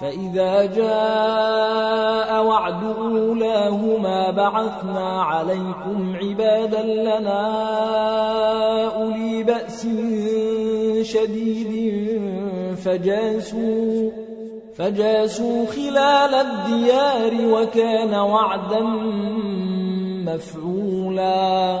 فإذا جاء وعد أولاهما بعثنا عليكم عبادا لنا أولي بأس شديد فجاسوا فجاسوا خلال الديار وكان وعدا مفعولا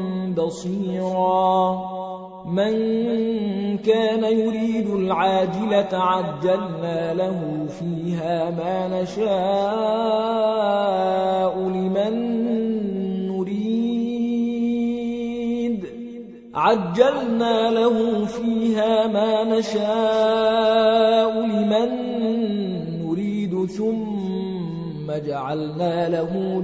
بصيرا من كان يريد العاجلة عجلنا له فيها ما نشاء لمن نريد عجلنا له فيها ما نشاء لمن نريد ثم جعلنا له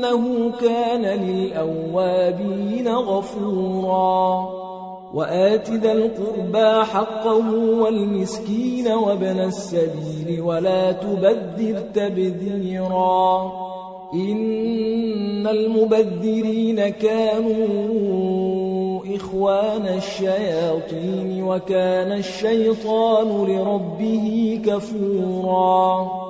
فإنه كان للأوابين غفورا. وآت ذا القربى حقه والمسكين وابن السبيل ولا تبذر تبذيرا. إن المبذرين كانوا إخوان الشياطين وكان الشيطان لربه كفورا.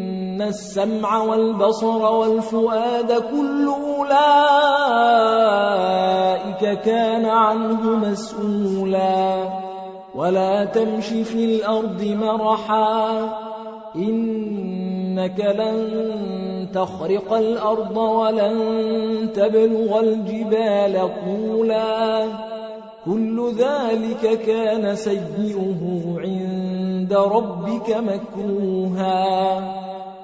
السمع والبصر والفؤاد كل أولئك كان عنه مسؤولا ولا تمش في الأرض مرحا إنك لن تخرق الأرض ولن تبلغ الجبال طولا كل ذلك كان سيئه عند ربك مكروها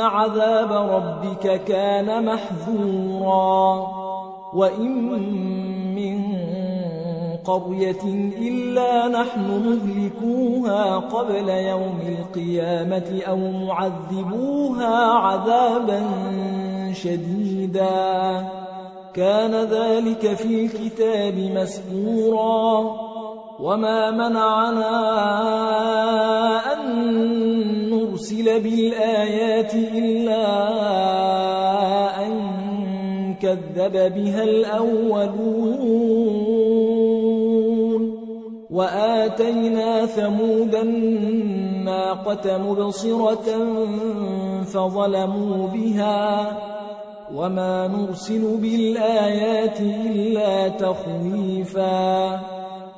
عذاب ربك كان محذورا وإن من قرية إلا نحن مهلكوها قبل يوم القيامة أو معذبوها عذابا شديدا كان ذلك في الكتاب مسكورا وما منعنا أن نرسل بالآيات إلا أن كذب بها الأولون. وآتينا ثمود الناقة مبصرة فظلموا بها. وما نرسل بالآيات إلا تخويفا.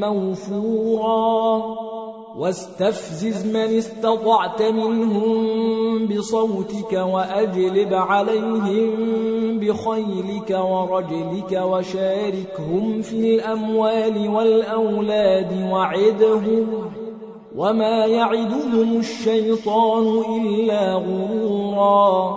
موفورا. واستفزز من استطعت منهم بصوتك وأجلب عليهم بخيلك ورجلك وشاركهم في الأموال والأولاد وعدهم. وما يعدهم الشيطان إلا غرورا.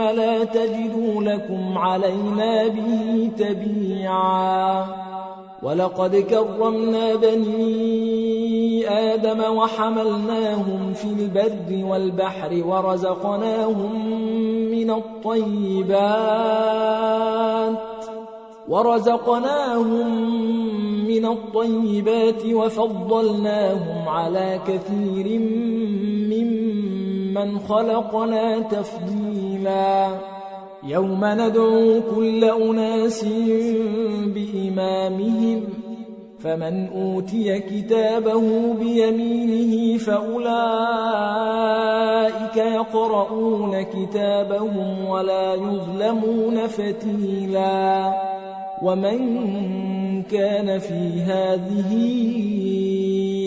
لَا تَجِدُوا لَكُمْ عَلَيْنَا بِهِ تَبِيعًا. وَلَقَدْ كَرَّمْنَا بَنِي آدَمَ وَحَمَلْنَاهُمْ فِي الْبَرِّ وَالْبَحْرِ وَرَزَقْنَاهُم مِّنَ الطَّيِّبَاتِ وَرَزَقْنَاهُم مِّنَ الطَّيِّبَاتِ وَفَضَّلْنَاهُمْ عَلَى كَثِيرٍ مِّمَّنْ خَلَقْنَا تَفْضِيلًا يَوْمَ نَدْعُو كُلَّ أُنَاسٍ بِإِمَامِهِمْ فَمَنْ أُوتِيَ كِتَابَهُ بِيَمِينِهِ فَأُولَئِكَ يَقْرَؤُونَ كِتَابَهُمْ وَلَا يُظْلَمُونَ فَتِيلًا وَمَنْ كَانَ فِي هَذِهِ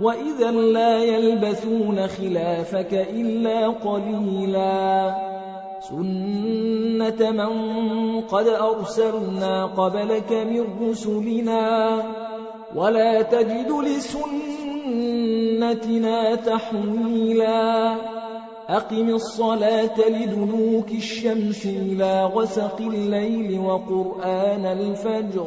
وَإِذًا لَّا يَلْبَثُونَ خِلَافَكَ إِلَّا قَلِيلًا سُنَّةَ مَن قَدْ أَرْسَلْنَا قَبْلَكَ مِن رُّسُلِنَا وَلَا تَجِدُ لِسُنَّتِنَا تَحْوِيلًا أَقِمِ الصَّلَاةَ لِدُلُوكِ الشَّمْسِ إِلَىٰ غَسَقِ اللَّيْلِ وَقُرْآنَ الْفَجْرِ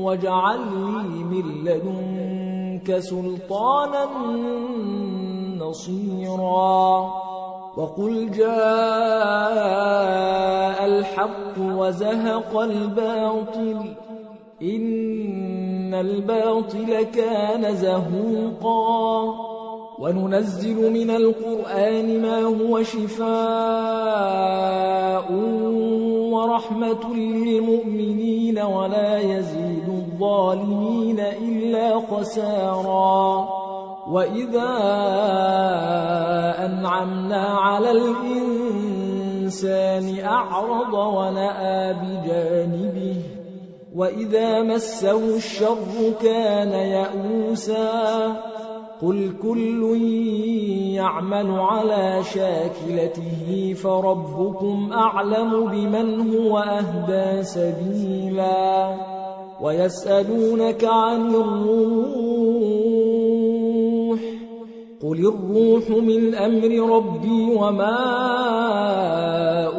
وَاجْعَل لِّي مِن لَّدُنكَ سُلْطَانًا نَّصِيرًا. وَقُلْ جَاءَ الْحَقُّ وَزَهَقَ الْبَاطِلُ إِنَّ الْبَاطِلَ كَانَ زَهُوقًا. وَنُنَزِّلُ مِنَ الْقُرْآنِ مَا هُوَ شِفَاءٌ وَرَحْمَةٌ لِّلْمُؤْمِنِينَ وَلَا يَزِيدُ الظَّالِمِينَ إِلَّا خَسَارًا. وَإِذَا أَنْعَمْنَا عَلَى الْإِنسَانِ أَعْرَضَ وَنَأَىٰ بِجَانِبِهِ وَإِذَا مَسَّهُ الشَّرُّ كَانَ يَئُوسًا قُلْ كُلٌّ يَعْمَلُ عَلَىٰ شَاكِلَتِهِ فَرَبُّكُمْ أَعْلَمُ بِمَنْ هُوَ أَهْدَىٰ سَبِيلًا وَيَسْأَلُونَكَ عَنِ الرُّوحِ قُلِ الرُّوحُ مِنْ أَمْرِ رَبِّي وَمَا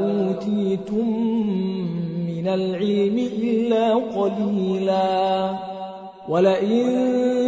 أُوتِيتُم مِّنَ الْعِلْمِ إِلَّا قَلِيلًا وَلَئِن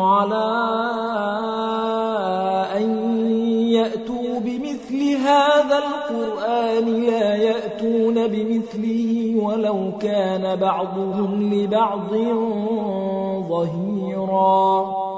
عَلَىٰ أَن يَأْتُوا بِمِثْلِ هَٰذَا الْقُرْآنِ لَا يَأْتُونَ بِمِثْلِهِ وَلَوْ كَانَ بَعْضُهُمْ لِبَعْضٍ ظَهِيرًا.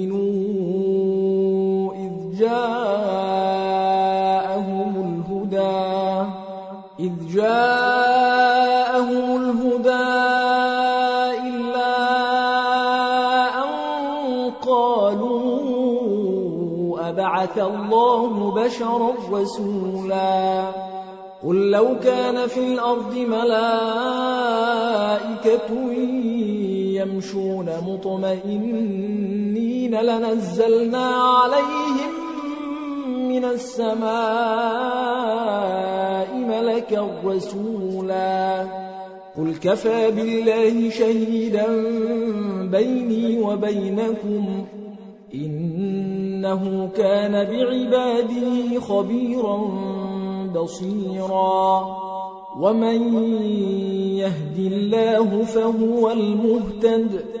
جاءهم الهدى إذ جاءهم الهدى إلا أن قالوا أبعث الله بشرا رسولا. قل لو كان في الأرض ملائكة يمشون مطمئنين لنزلنا عليهم من السماء ملكا رسولا. قل كفى بالله شهيدا بيني وبينكم. إنه كان بعباده خبيرا بصيرا. ومن يهد الله فهو المهتد.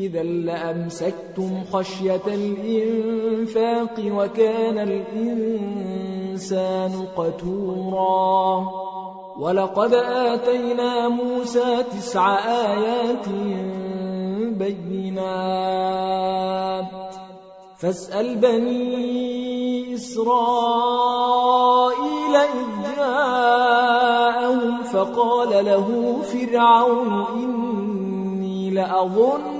إذا لأمسكتم خشية الإنفاق وكان الإنسان قتورا. ولقد آتينا موسى تسع آيات بينات. فاسأل بني إسرائيل إذ جاءهم فقال له فرعون إني لأظن